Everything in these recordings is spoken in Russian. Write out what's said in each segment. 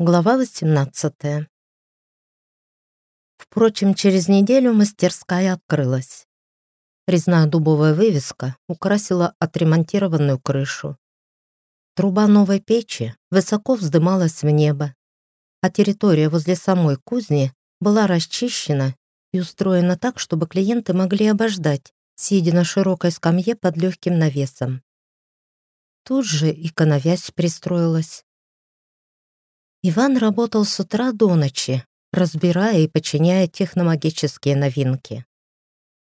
Глава 18 Впрочем, через неделю мастерская открылась. Резная дубовая вывеска украсила отремонтированную крышу. Труба новой печи высоко вздымалась в небо, а территория возле самой кузни была расчищена и устроена так, чтобы клиенты могли обождать, сидя на широкой скамье под легким навесом. Тут же и коновязь пристроилась. Иван работал с утра до ночи, разбирая и подчиняя техномагические новинки.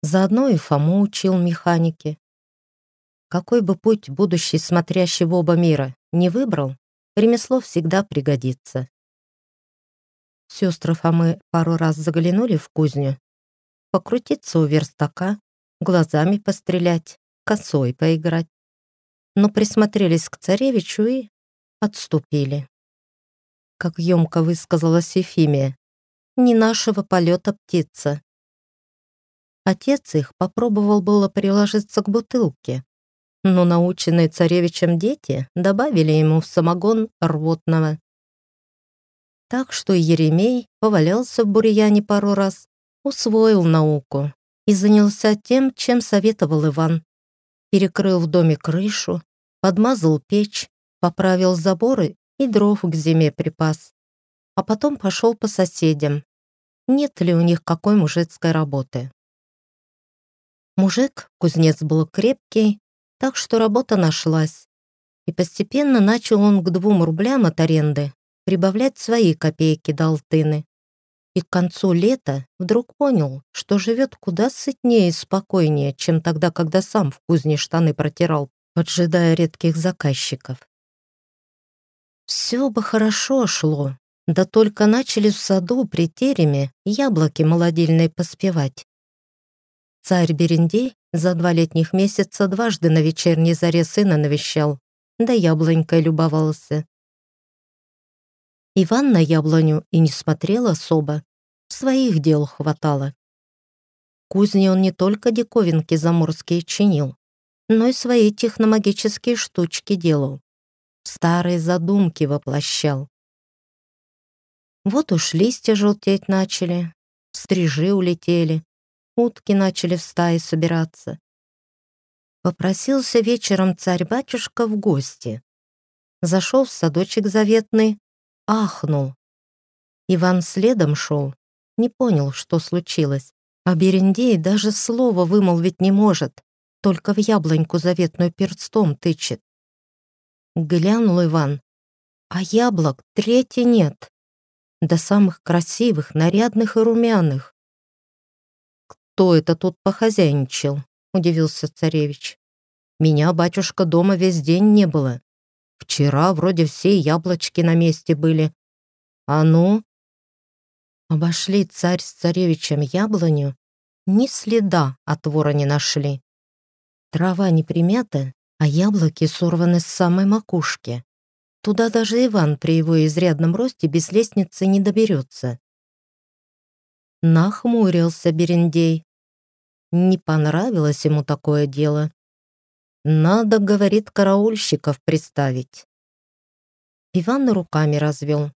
Заодно и Фому учил механики. Какой бы путь будущий смотрящий в оба мира не выбрал, ремесло всегда пригодится. Сестры Фомы пару раз заглянули в кузню, покрутиться у верстака, глазами пострелять, косой поиграть. Но присмотрелись к царевичу и отступили как емко высказалась Ефимия, не нашего полета птица. Отец их попробовал было приложиться к бутылке, но наученные царевичем дети добавили ему в самогон рвотного. Так что Еремей повалялся в бурьяне пару раз, усвоил науку и занялся тем, чем советовал Иван. Перекрыл в доме крышу, подмазал печь, поправил заборы и дров к зиме припас. А потом пошел по соседям. Нет ли у них какой мужицкой работы? Мужик, кузнец был крепкий, так что работа нашлась. И постепенно начал он к двум рублям от аренды прибавлять свои копейки до алтыны. И к концу лета вдруг понял, что живет куда сытнее и спокойнее, чем тогда, когда сам в кузне штаны протирал, поджидая редких заказчиков. Все бы хорошо шло, да только начали в саду при тереме яблоки молодильные поспевать. Царь Берендей за два летних месяца дважды на вечерней заре сына навещал, да яблонькой любовался. Иван на яблоню и не смотрел особо, своих дел хватало. Кузни он не только диковинки заморские чинил, но и свои техномагические штучки делал старые задумки воплощал. Вот уж листья желтеть начали, стрижи улетели, утки начали в стаи собираться. Попросился вечером царь-батюшка в гости. Зашел в садочек заветный, ахнул. Иван следом шел, не понял, что случилось. А Берендей даже слова вымолвить не может, только в яблоньку заветную перстом тычет. Глянул Иван. А яблок третий нет. До самых красивых, нарядных и румяных. «Кто это тут похозяйничал?» — удивился царевич. «Меня, батюшка, дома весь день не было. Вчера вроде все яблочки на месте были. А ну?» Обошли царь с царевичем яблоню, ни следа от вора не нашли. Трава не примята, а яблоки сорваны с самой макушки. Туда даже Иван при его изрядном росте без лестницы не доберется. Нахмурился Берендей. Не понравилось ему такое дело. Надо, говорит, караульщиков представить. Иван руками развел.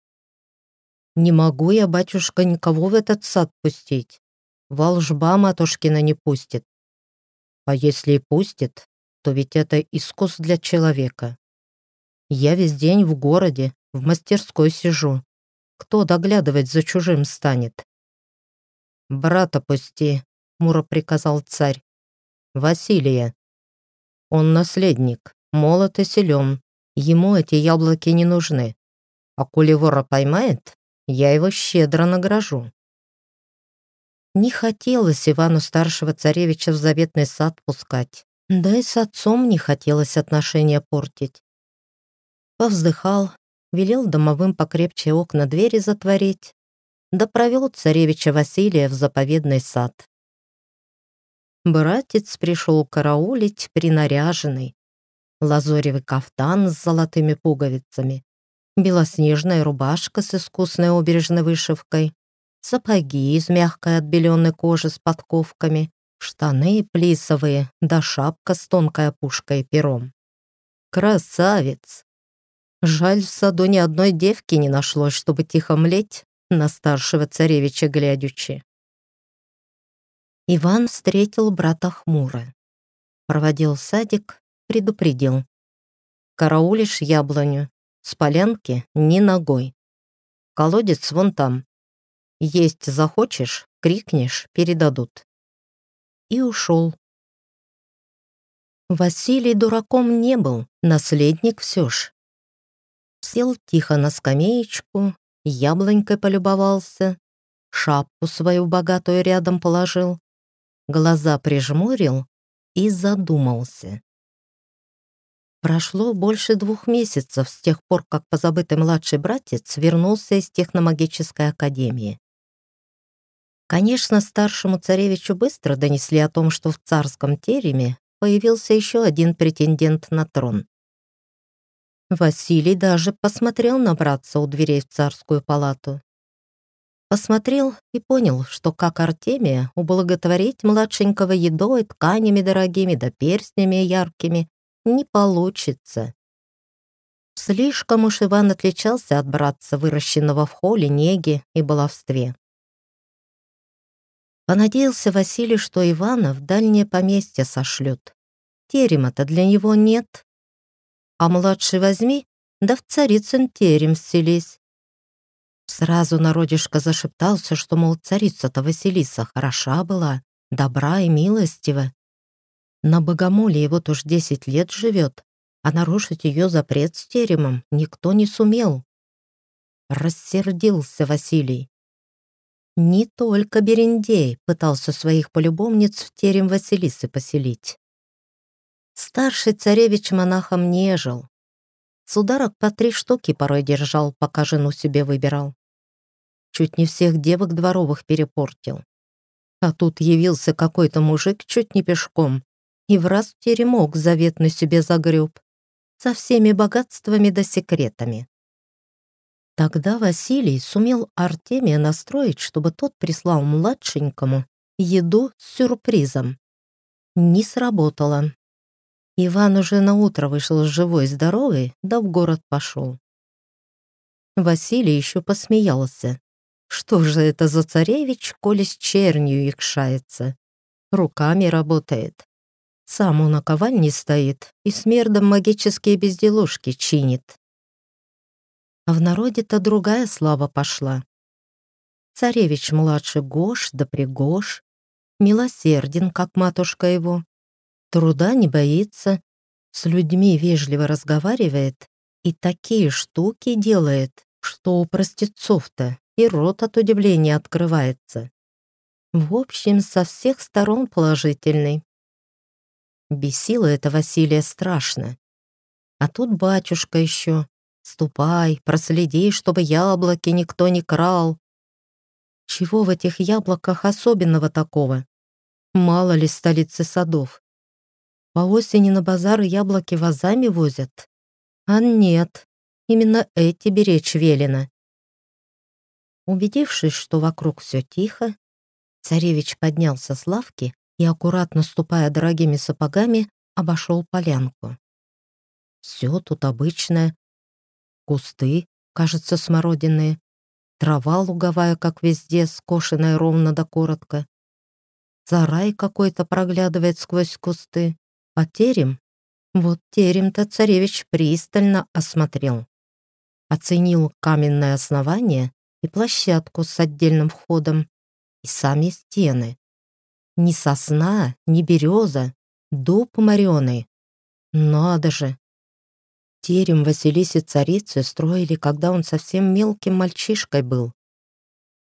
Не могу я, батюшка, никого в этот сад пустить. Волжба матушкина не пустит. А если и пустит, то ведь это искус для человека. Я весь день в городе, в мастерской сижу. Кто доглядывать за чужим станет? «Брата пусти», — Мура приказал царь. «Василия. Он наследник, молод и силен. Ему эти яблоки не нужны. А коли вора поймает, я его щедро награжу». Не хотелось Ивану старшего царевича в заветный сад пускать. Да и с отцом не хотелось отношения портить. Повздыхал, велел домовым покрепче окна двери затворить, да провел царевича Василия в заповедный сад. Братец пришел караулить принаряженный. Лазоревый кафтан с золотыми пуговицами, белоснежная рубашка с искусной обережной вышивкой, сапоги из мягкой отбеленной кожи с подковками, штаны плисовые, да шапка с тонкой опушкой пером. Красавец! Жаль, в саду ни одной девки не нашлось, чтобы тихо млеть на старшего царевича глядячи. Иван встретил брата хмуро. Проводил садик, предупредил. «Караулишь яблоню, с полянки ни ногой. Колодец вон там. Есть захочешь, крикнешь, передадут». И ушел. Василий дураком не был, наследник все ж. Сел тихо на скамеечку, яблонькой полюбовался, шапку свою богатую рядом положил, глаза прижмурил и задумался. Прошло больше двух месяцев с тех пор, как позабытый младший братец вернулся из техномагической академии. Конечно, старшему царевичу быстро донесли о том, что в царском тереме появился еще один претендент на трон. Василий даже посмотрел на братца у дверей в царскую палату. Посмотрел и понял, что как Артемия ублаготворить младшенького едой, тканями дорогими да перстнями яркими не получится. Слишком уж Иван отличался от братца, выращенного в холе, неге и баловстве. Понадеялся Василий, что Ивана в дальнее поместье сошлют. Терема-то для него нет. А младший возьми, да в царицын терем селись. Сразу народишко зашептался, что, мол, царица-то Василиса хороша была, добра и милостива. На богомоле вот уж десять лет живет, а нарушить ее запрет с теремом никто не сумел. Рассердился Василий. Не только Берендей пытался своих полюбовниц в терем Василисы поселить. Старший царевич монахом не жил. Сударок по три штуки порой держал, пока жену себе выбирал. Чуть не всех девок дворовых перепортил. А тут явился какой-то мужик чуть не пешком и в раз теремок заветный себе загреб со всеми богатствами да секретами. Тогда Василий сумел Артемия настроить, чтобы тот прислал младшенькому еду с сюрпризом. Не сработало. Иван уже на утро вышел живой и здоровый, да в город пошел. Василий еще посмеялся. Что же это за царевич, коли с чернью икшается? Руками работает. Сам у наковальни стоит и смердом магические безделушки чинит. А в народе-то другая слава пошла. Царевич младший Гош да пригош, милосерден, как матушка его, Труда не боится, с людьми вежливо разговаривает и такие штуки делает, что у простецов-то и рот от удивления открывается. В общем, со всех сторон положительный. Бесило это Василия страшно. А тут батюшка еще. Ступай, проследи, чтобы яблоки никто не крал. Чего в этих яблоках особенного такого? Мало ли столицы садов. По осени на базары яблоки вазами возят? А нет, именно эти беречь велено. Убедившись, что вокруг все тихо, царевич поднялся с лавки и, аккуратно ступая дорогими сапогами, обошел полянку. Все тут обычное. Кусты, кажется, смородиные, трава луговая, как везде, скошенная ровно да коротко. Зарай какой-то проглядывает сквозь кусты. А терем? Вот терем-то царевич пристально осмотрел. Оценил каменное основание и площадку с отдельным входом, и сами стены. Ни сосна, ни береза, дуб мореный. Надо же! Терем Василисе царицы строили, когда он совсем мелким мальчишкой был.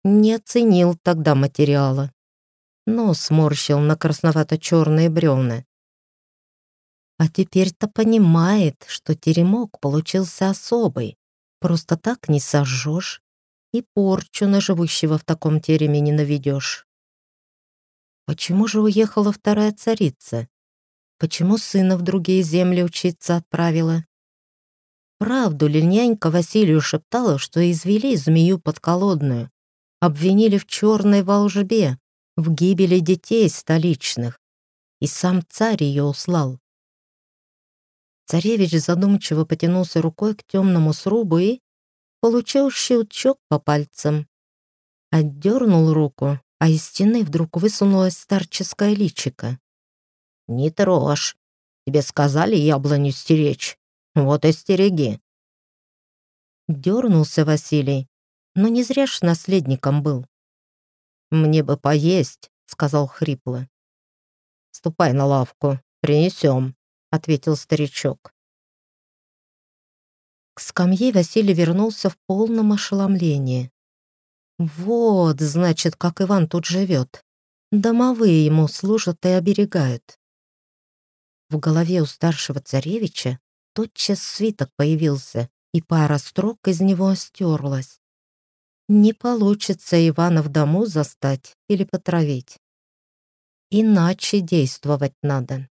Не оценил тогда материала, но сморщил на красновато-черные бревна. А теперь-то понимает, что теремок получился особый. Просто так не сожжешь и порчу на живущего в таком тереме не наведешь. Почему же уехала вторая царица? Почему сына в другие земли учиться отправила? Правду ли нянька Василию шептала, что извели змею подколодную, обвинили в черной волжбе, в гибели детей столичных, и сам царь ее услал? Царевич задумчиво потянулся рукой к темному срубу и получил щелчок по пальцам. Отдернул руку, а из стены вдруг высунулась старческая личика. «Не трожь. Тебе сказали яблоню стеречь. Вот и стереги». Дернулся Василий, но не зря ж наследником был. «Мне бы поесть», — сказал хрипло. «Ступай на лавку, принесем», — ответил старичок. К скамье Василий вернулся в полном ошеломлении. Вот, значит, как Иван тут живет. Домовые ему служат и оберегают. В голове у старшего царевича тотчас свиток появился, и пара строк из него стерлась. Не получится Ивана в дому застать или потравить. Иначе действовать надо.